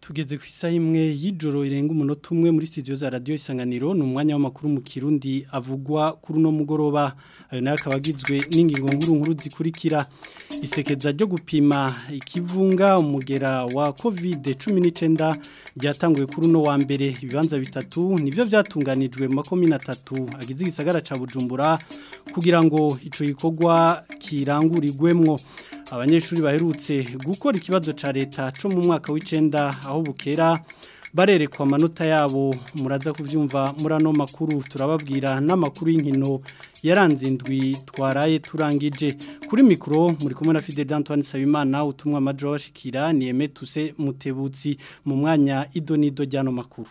tugeze ku isaha imwe y'ijoro irenga umunota umwe muri studio za Radio isanganiro ni umwanya w'amakuru mu kirundi avugwa kuri uno mugoroba ayo nayo akaba agizwe n'ingingo nkuru nkuru zikurikira isekeza ryo gupima ikivunga umugera wa kovide cumi n'icyenda byatanguwe kuri uno wa mbere ibibanza bitatu nibyo byatunganijwe mu makumyabiri na tatu agize igisagara ca bujumbura kugira ngo icyo gikorwa kirangurirwemo abanyeshuri baherutse gukora ikibazo cya leta cyo mu mwaka w’icenda aho bukera barerekwa amanota yabo muraza kubyumva murano makuru turababwira n'amakuru y'inkino yaranze indwi twaraye turangije kuri mikoro muri kumwe na fide d'antoine sabimana utumwa amajoro bashikira niyeme tuse mutebutsi mu mwanya idonido ry'ano makuru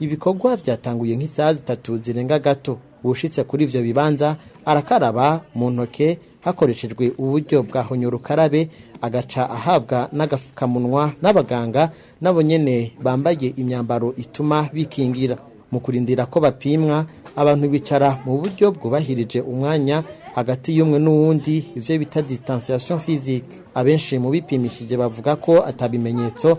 ibikorwa byatanguye nk'isaha zitatu zirenga gato ubushitse kuri ibyo bibanza arakaraba mu ntoke hakoreshejwe uburyo bwa honyorukarabe agaca ahabwa n'agafukamunwa n'abaganga nabo nyene bambaye imyambaro ituma bikingira mu kurindira ko bapimwa abantu bicara mu buryo bwubahirije umwanya hagati y'umwe n'uwundi ibyo bita disitansiyo fizike abenshi mu bipimishije bavuga ko atabimenyetso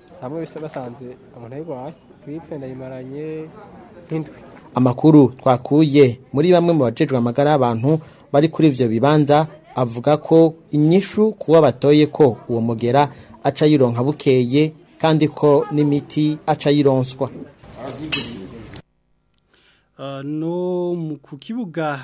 ntabwo basanze umuntu ayirwaye twipe ndayimaranye nk'indwi amakuru twakuye muri bamwe mu bacecuru amagara y'abantu bari kuri ibyo bibanza avuga ko inyishu kuba batoye ko uwo mugera aca yironka bukeye kandi ko n'imiti aca yironswa ah, no ku kibuga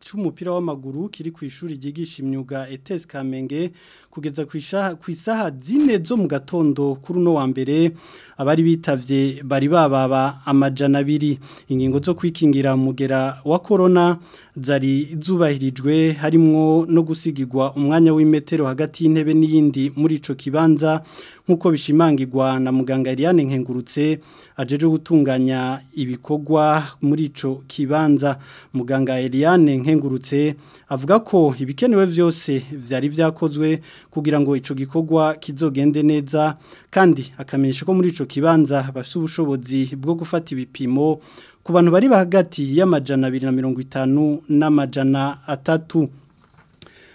cy'umupira w'amaguru kiri ku ishuri ryigisha imyuga etesi kamenge kugeza ku isaha zine zo mu gatondo kuri uno wa mbere abari bitabye bari bababa amajana abiri ingingo zo kwikingira mugera wa corona zari zubahirijwe harimo no gusigirwa umwanya w'imetero hagati y'intebe n'iyindi muri icyo kibanza nk'uko bishimangirwa na muganga Eliane nkengurutse ajeje gutunganya ibikorwa muri icyo kibanza muganga Eliane nkengurutse nkengurutse avuga ko ibikenewe byose byari byakozwe kugira ngo icyo gikogwa kizogende neza kandi akamenyesha ko muri icyo kibanza bafite ubushobozi bwo gufata ibipimo ku bantu bari hagati y'amajana abiri na mirongo itanu n'amajana atatu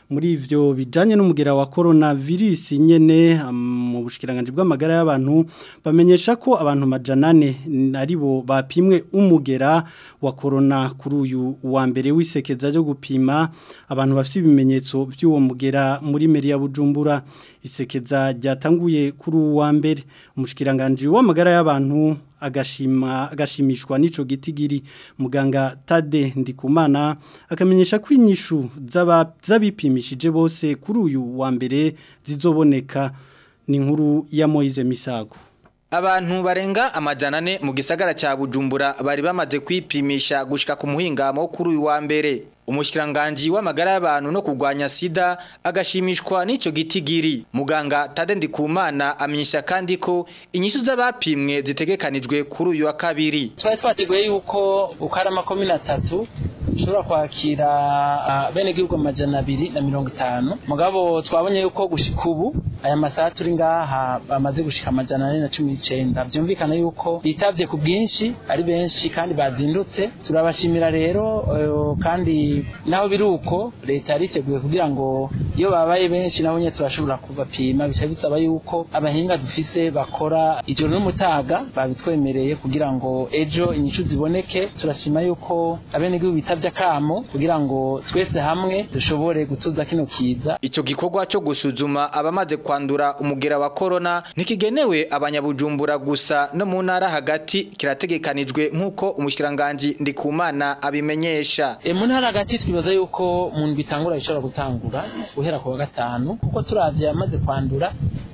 muri ivyo bijanye n'umugera wa coronavirus nyene mu bushikiranganje bw'amagara y'abantu bamenyesha ko abantu majanane aribo bapimwe umugera wa corona kuri uyu wa mbere wisekeza ryo gupima abantu bafite ibimenyetso by'uwo mugera muri meri ya Bujumbura isekeza ryatanguye kuri uwa mbere umushikiranganje w'amagara y'abantu agashimishwa n'icyo giti muganga tade ndikumana akamenyesha ko inyishu z'abipimishije bose kuri uyu wa mbere zizoboneka ni nkuru ya Moise misago Abantu barenga amajana ane mu gisagara cya Bujumbura bari bamaze kwipimisha gushika ku muhingamo kuri uyu wa mbere umushyikiranganji w'amagara y'abantu no kugwanya sida agashimishwa n'icyo giti giri muganga tadende kumana amenyesha kandi ko inyishu z'abapimwe zitegekanijwe kuri uyu wa kabiri twari twateguye yuko ukarama makumyabiri na ushobora kwakira ah, bene gihugu amajana abiri na mirongo itanu mugabo twabonye yuko gushika ubu aya masaha turi ngaha bamaze gushika amajana ane na cumi n'icenda byumvikana yuko bitavye ku bwinshi ari benshi kandi bazindutse turabashimira rero eh, kandi naho biruko leta yari kugira ngo iyo babaye benshi nabo nyine turashobora kubapima bisa bisaba yuko abahinga dufise bakora ijoro n'umutaga babitwemereye kugira ngo ejo inyishu ziboneke turashima yuko abenegihugu bitabye akamo kugira ngo twese hamwe dushobore gutuza kino kiza icyo gikorwa cyo gusuzuma abamaze kwandura umugera wa korona ntikigenewe abanyabujumbura gusa no mu ntara hagati kirategekanijwe nk'uko umushykiranganji ndikumana abimenyesha e, mu ntara twibaza yuko umuntu bitangura bishobora gutangura guhera ku wa gatanu kuko turabya yamaze kwandura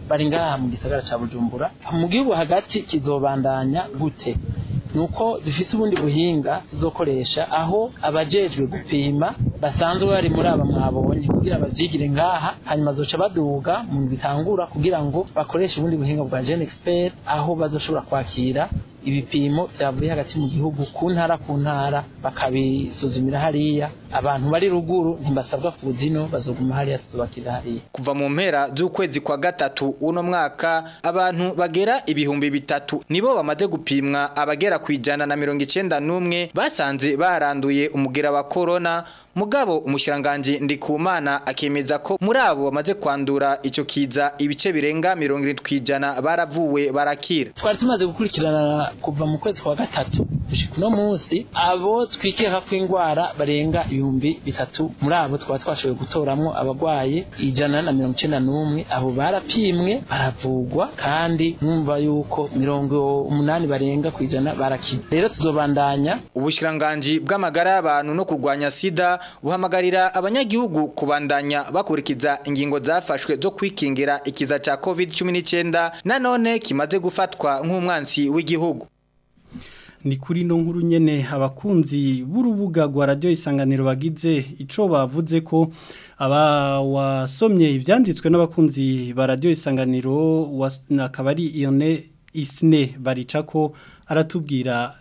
bari ngaha mu gisagara cya bujumbura mu gihugu hagati kizobandanya gute nuko dufite ubundi buhinga tuzokoresha aho abajejwe gupima basanzwe bari muri aba mwabonye kugira babyigire ngaha hanyuma zoca baduga mu bitangura kugira ngo bakoreshe ubundi buhinga bwa gene aho bazoshobora kwakira ibipimo byavuye hagati mu gihugu ku ntara ku ntara bakabisuzumira hariya abantu bari ruguru ntibasabwa kuza ino bazoguma hariya tubakira hariya kuva mu mpera z'ukwezi kwa gatatu uno mwaka abantu bagera ibihumbi bitatu nibo bamaze gupimwa abagera ku ijana na mirongo icyenda n'umwe basanze baranduye umugera wa korona mugabo umushyiranganje ndikumana akemeza ko muri abo bamaze kwandura icyo kiza ibice birenga mirongo irindwi ku ijana baravuwe barakira twari tumaze gukurikirana kuva mu kwezi kwa gatatu No munsi abo twikeka ko indwara barenga ibihumbi bitatu muri abo twaba twashoboye gutoramo abarwaye ijana na mirongo icyenda n'umwe abo barapimwe baravugwa kandi numva yuko mirongo umunani barenga ku ijana barakina rero tuzobandanya ubushikiranganji bw'amagara y'abantu no kurwanya sida buhamagarira abanyagihugu kubandanya bakurikiza ingingo zafashwe zo kwikingira ikiza cya covid cumi n'icyenda nanone kimaze gufatwa nk'umwansi w'igihugu ni kuri no nkuru nyene abakunzi b'urubuga rwa radio isanganiro bagize ico bavuze ko aba wasomye ibyanditswe n'abakunzi ba radio isanganiro akaba ari Ione Isne ko aratubwira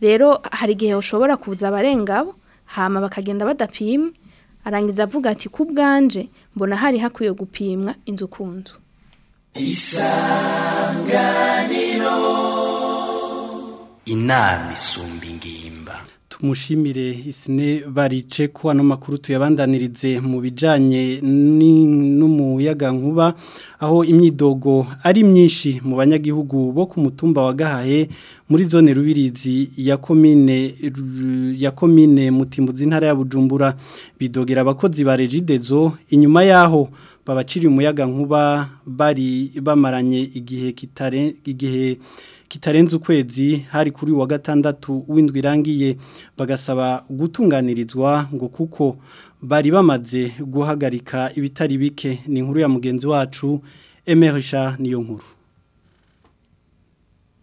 rero hari igihe ushobora kuza abarengabo hama bakagenda badapima arangiza avuga ati ku bwanje mbona hari hakwiye gupimwa inzu ku nzu isanganiro inama isumba ingimba tumushimire isine barice ko ano makuru tuyabandanirize mu bijyanye n'umuyaga nkuba aho imyidogo ari myinshi mu banyagihugu bo ku mutumba wa gahaye muri zone rubirizi ya komine mutimbuzi ntara ya bujumbura bidogera abakozi ba regidezo inyuma y'aho babaciri umuyaga nkuba bari bamaranye igihe kitare igihe kitarenze ukwezi hari kuri wa gatandatu w'indwi irangiye bagasaba gutunganirizwa ngo kuko bari bamaze guhagarika ibitari bike ni inkuru ya mugenzi wacu emerisha niyo nkuru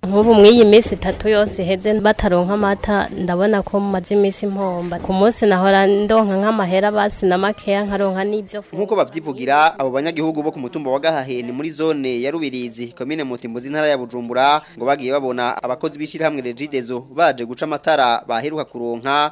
nk'ubu mw'iyi minsi itatu yose iheze bataronka amata ndabona ko mumaze iminsi mpomba ku munsi nahora ndonka nk'amahera basi na makeya nkaronka n'ibyo nk'uko babyivugira abo banyagihugu bo ku mutumba wa gahaheni muri zone ya rubirizi komine mutimbuzi intara ya bujumbura ngo bagiye babona abakozi b'ishyirahamwe regidezo baje guca amatara baheruka kuronka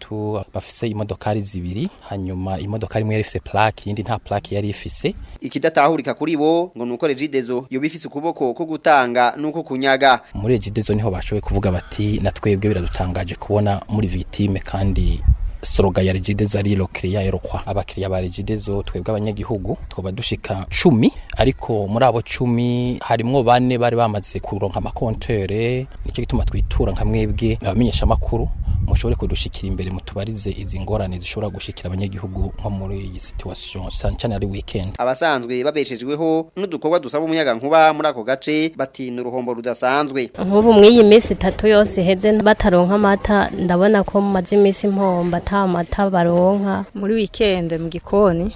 bafise imodokari zibiri hanyuma imodoka imwe yari ifise plaque yindi nta plaque yari ifise ikidatahurika kuri bo ngo nuko regidezo yoba ifise ukuboko ko gutanga nuko kunyaga muri regidezo niho bashoboye kuvuga bati na twebwe biradutangaje kubona muri vitime kandi soroga ya regidezo ari lokiriya erokwa abakiriya ba regidezo twebwe abanyagihugu twaba dushika cumi ariko muri abo cumi harimwo bane bari bamaze kuronka amakontere nicyo gituma twitura nka mwebwe abamenyesha amakuru mushobore kudushikira imbere mutubarize izi ngorane zishobora gushikira abanyagihugu nko muri iyi situation cyane cyane ari weekend abasanzwe babeshejweho n'udukorwa dusaba umuyaga nkuba muri ako gace batina uruhombo rudasanzwe nk'ubu mw'iyi minsi itatu yose heze bataronka amata ndabona ko mumaze iminsi mpomba ata mata baronka muri wikende mu gikoni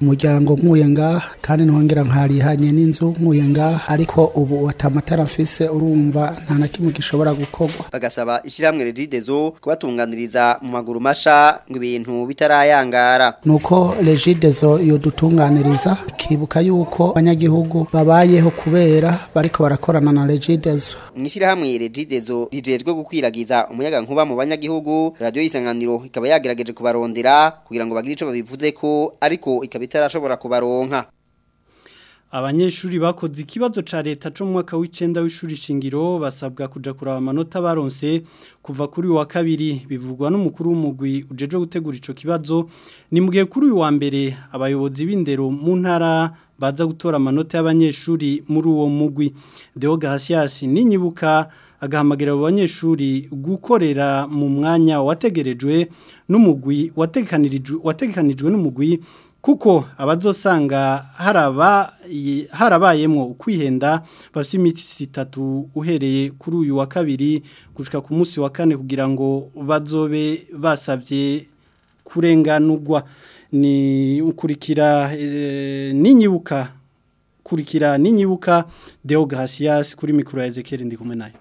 umuryango nkuye ngaha kandi ntongera nkarihanye n'inzu nkuye ngaha ariko ubu atamatara mfise urumva nta na kimwe gishobora gukorwa bagasaba ishyirahamwe regidezo kubatunganiriza mu maguru masha ngo ibintu bitarayangara nuko regidezo yodutunganiriza kibuka yuko abanyagihugu babayeho kubera bariko barakorana na regidezo mu ishyirahamwe regidezo rijejwe gukwiragiza umuyaga nkuba mu banyagihugu radiyo y'isanganiro ikaba yagerageje kubarondera kugira ngo bagire icyo babivuze ko ariko ikaba itarashobora kubaronka abanyeshuri bakoze ikibazo ca leta cyo mu mwaka w'icenda w'ishuri shingiro basabwa kuja kuraba amanota baronse kuva kuri wa kabiri bivugwa n'umukuru w'umugwi ujeje gutegura ico kibazo ni mu kuri uyu wa mbere abayobozi b'indero mu ntara baza gutora amanota y'abanyeshuri muri uwo mugwi Deo Gracias ninyibuka agahamagara abo banyeshuri gukorera mu mwanya wategerejwe n'umugwi watekanijwe watekanijwe n'umugwi kuko abazosanga haraba harabayemwo kwihenda bafite imitsi itatu uhereye kuri uyu wa kabiri gushika ku munsi wa kane kugira ngo bazobe basabye kurenganurwa ni ukurikira e, ninyibuka kurikira ninyibuka Deo kuri mikro ya Ezekiel ndi kumwe nayo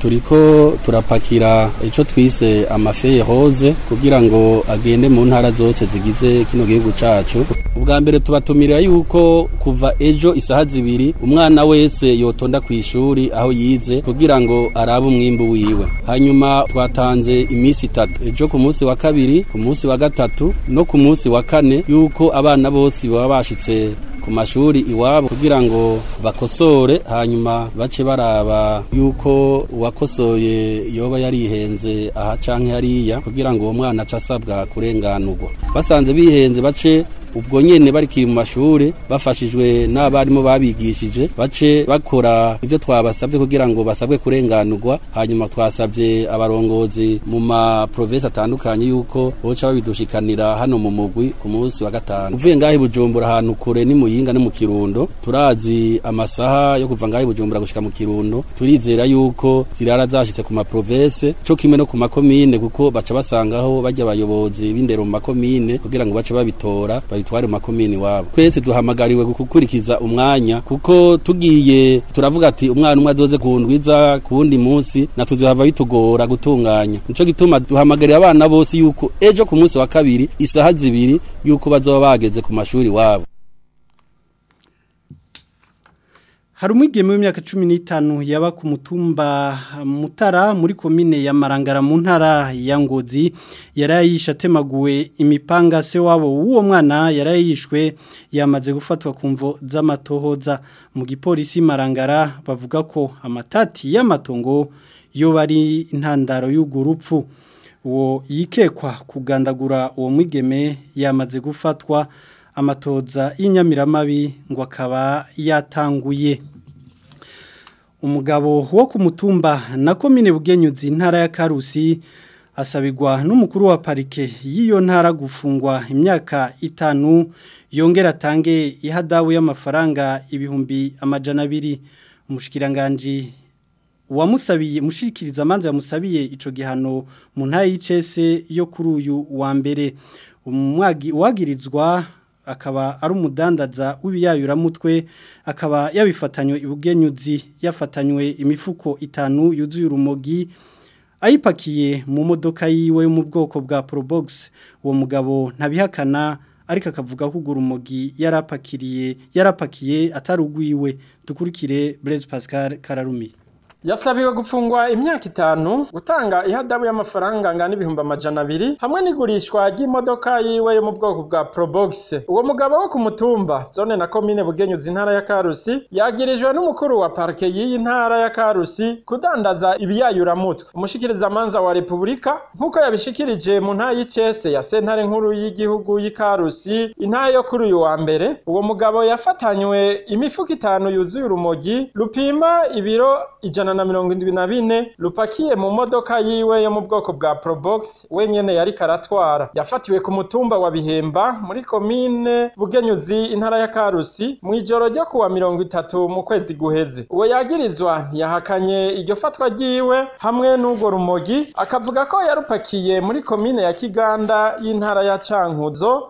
turiko turapakira icyo twise amafeye hoze kugira ngo agende mu ntara zose zigize kino gihugu cyacu ubwa mbere tubatumira yuko kuva ejo isaha zibiri umwana wese yotonda ku ishuri aho yize kugira ngo arabe umwimbu wiwe hanyuma twatanze iminsi itatu ejo ku munsi wa kabiri ku munsi wa gatatu no ku munsi wa kane yuko abana bose baba bashitse ku mashuri iwabo kugira ngo bakosore hanyuma bace baraba yuko uwakosoye yoba yarihenze aha canke hariya kugira ngo uwo mwana aca asabwa kurenganurwa basanze bihenze bace ubwo nyene bari mu mashuri bafashijwe n'abarimu babigishije bace bakora ibyo twabasabye kugira ngo basabwe kurenganurwa hanyuma twasabye abarongozi mu ma province atandukanye yuko boca babidushikanira hano mu mugwi ku munsi wa gatanu uvuye ngaho Bujumbura ahantu kure ni muyinga ni mu kirundo turazi amasaha yo kuva ngaho Bujumbura gushika mu kirundo turizera yuko zirara zashitse ku ma province cyo kimwe no ku makomine kuko baca basangaho bajya abayobozi b'indero mu makomine kugira ngo bace babitora itwari mu makomini wabo kwese duhamagariwe gukurikiza umwanya kuko tugiye turavuga ati umwana umwe azoze kundwiza ku wundi munsi natwe tuhava bitugora gutunganya nico gituma duhamagariye abana bose yuko ejo ku munsi wa kabiri isaha zibiri yuko bazoba bageze ku mashuri wabo hari umwigeme w'imyaka cumi n'itanu yaba ku mutumba mutara muri komine ya marangara mu ntara ya ngozi yari yayishe atemaguwe imipanga se wabo w'uwo mwana yari yayishwe yamaze gufatwa ku mvo z'amatohoza mu gipolisi marangara bavuga ko amatati y'amatongo yo bari intandaro y'urwo rupfu uwo yikekwa kugandagura uwo mwigeme yamaze gufatwa amatoza y'inyamiramabi ngo akaba yatanguye umugabo wo ku na komine bugenyuzi intara ya karusi asabigwa n'umukuru wa parike y'iyo ntara gufungwa imyaka itanu yongera atange ihadabu y'amafaranga ibihumbi amajana abiri umushikiranganji wamusabiye mushikiriza amanza yamusabiye ico gihano mu ntara y'icese yo kuri uyu wa mbere umwagirizwa akaba ari umudandaza mutwe akaba yabifatanywe ibugenyuzi yafatanywe imifuko itanu yuzuye urumogi ayipakiye mu modoka yiwe mu bwoko bwa Probox uwo mugabo ntabihakana ariko akavuga ko ugura umugi yarapakiriye yarapakiye atarugwiwe dukurikire burezi pascal kararumi yasabiwe gufungwa imyaka itanu gutanga ihadabu y'amafaranga angana n'ibihumbi amajana abiri hamwe n'igurishwa ry'imodoka yiwe yo mu bwoko bwa probox uwo mugabo wo ku mutumba zone na komine bugenyuzi intara ya karusi yagirijwe n'umukuru wa parke y'iyi ntara ya karusi kudandaza ibiyayuramutwe umushikirizamanza wa repubulika nk'uko yabishikirije mu ntara y'icese ya sentare nkuru y'igihugu y'ikarusi intara yo kuri uyu wa mbere uwo mugabo yafatanywe imifuka itanu yuzuye urumogi rupima ibiro ijana ijana na mirongo irindwi na bine rupakiye mu modoka yiwe yo mu bwoko bwa probox wenyene yari karatwara yafatiwe ku mutumba wa bihemba muri komine bugenyuzi intara ya karusi mu ijoro ryo kuwa mirongo itatu mu kwezi guheze uwo yagirizwa ntiyahakanye iryo fatwa ryiwe hamwe n'ubwo rumogi akavuga ko yarupakiye muri komine ya kiganda y'intara ya cankuzo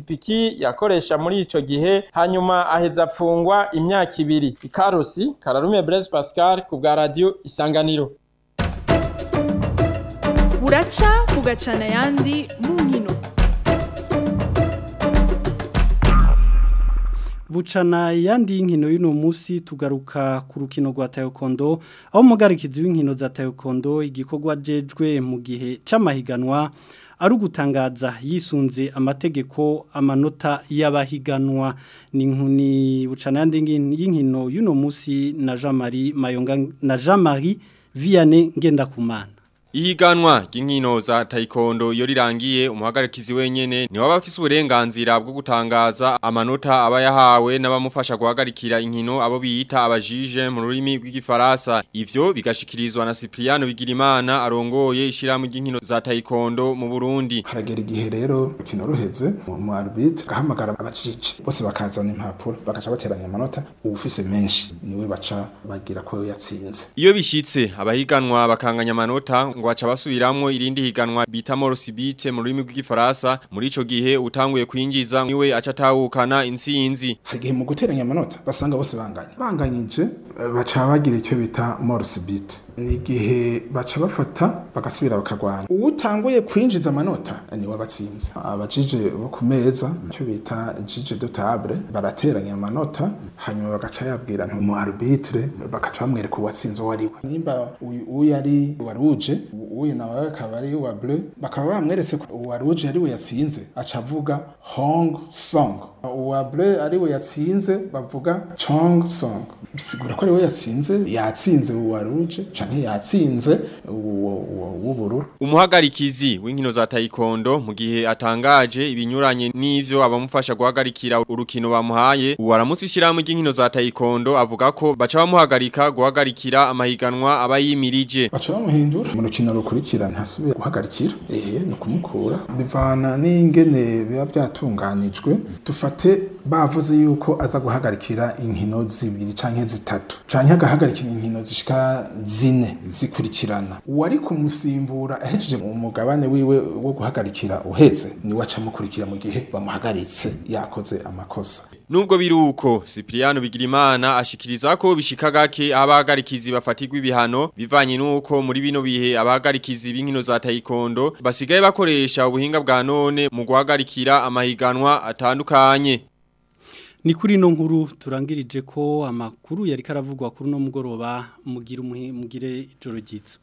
ipikipiki yakoresha muri icyo gihe hanyuma aheza apfungwa imyaka ibiri ikarusi kararume Blaise Pascal ku bwa radio isanganiro buraca mugacana ayandi mu nkino bucana yandi y'inkino y'uno munsi tugaruka ku rukino rwa tayokondo aho umugarikizi w'inkino za tayokondo igikorwa jejwe mu gihe cy'amahiganwa ari ugutangaza yisunze amategeko amanota y'abahiganwa ni nkuni bucana yandi y'inkino y'uno munsi na jean marie mayonga na jean marie Ngenda kumana. Ihiganwa ry'inkinoza taekwondo yo rirangiye umuhagarikizi wenyene ni waba afise uburenganzira bwo gutangaza amanota aba yahawe n'abamufasha guhagarikira inkino abo biyita abajije mu rurimi rw'igifaransa ivyo bigashikirizwa na Cipriano Bigirimana arongoye ishiramu ry'inkino za Taikondo mu Burundi haragera igihe rero rukino ruheze mu arbitre gahamagara abajije bose bakazana impapuro bakaca bateranya amanota ubufise menshi niwe baca bagira ko yatsinze iyo bishitse abahiganwa bakanganya amanota ngo baca irindi higanwa bita morosibite mu rurimi rw'igifaransa muri ico gihe utanguye kwinjiza niwe aca atahukana insinzi hagiye mu guteranya amanota basanga bose banganye banganyije baca bagira icyo bita morosibite ni gihe baca bafata bagasubira bakagwana uwutanguye kwinjiza amanota niwe batsinze abajije bo ku meza icyo bita jije do table barateranya amanota hanyuma bagaca yabwira ntumu arbitre bakaca bamwereka uwatsinze uwo ari we nimba uyu yari waruje uyu nawe akaba ari wa bleu bakaba bamweretse ko uwa rouge ari we yatsinze hong song uwabure ari we yatsinze bavuga congo songo bisigura ko ari yatsinze yatsinze uwa ruje cyane yatsinze w'ubururu umuhagarikizi w'inkino za tayikondo mu gihe atangaje ibinyuranye n'ibyo abamufasha guhagarikira urukino bamuhaye uwaramusi shiramu ry'inkino za tayikondo avuga ko baca bamuhagarika guhagarikira amahiganwa aba yimirije baca bamuhindura mu rukino rukurikira ntasubira guhagarikira eh no bivana n'ingene biba byatunganijwe tufa dhimatay bavuze yuko aza guhagarikira inkino zibiri canke zitatu canke agahagarikira inkino zishika zine zikurikirana uwari kumusimbura ahejeje umugabane wiwe wo guhagarikira uheze niwe acamukurikira mu gihe bamuhagaritse yakoze amakosa nubwo biruko Cipriano Bigirimana ashikiriza ko bishika gake abahagarikizi bafatirwa ibihano bivanye nuko muri bino bihe abahagarikizi b'inkino za taekwondo basigaye bakoresha ubuhinga bwa none mu guhagarikira amahiganwa atandukanye ni kuri ino nkuru turangirije ko amakuru yari karavugwa kuri uno mugoroba mugire ijoro ryitwa